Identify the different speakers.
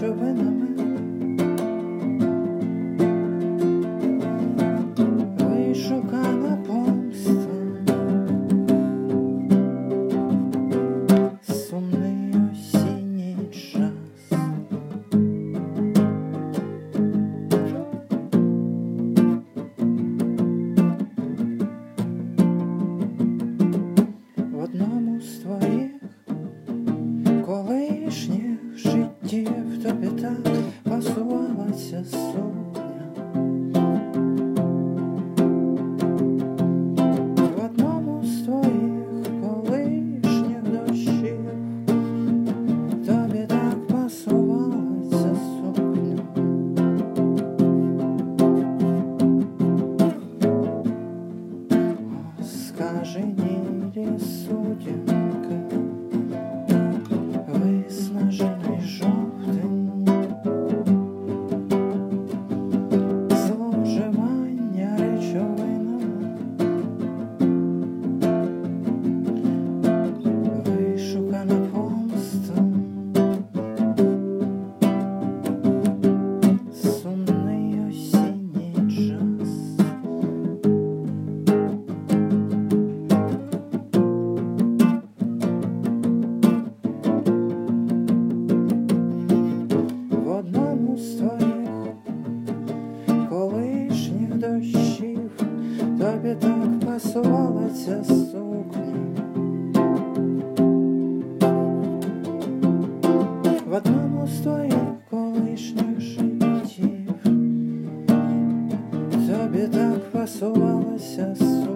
Speaker 1: човинами. Вишукана помста, сумний осінній час. Одному з твоїх колишніх оженили судья. Тобі ця сукня. В одному з твоїх колишніх життів тобі так пасувалася сукня.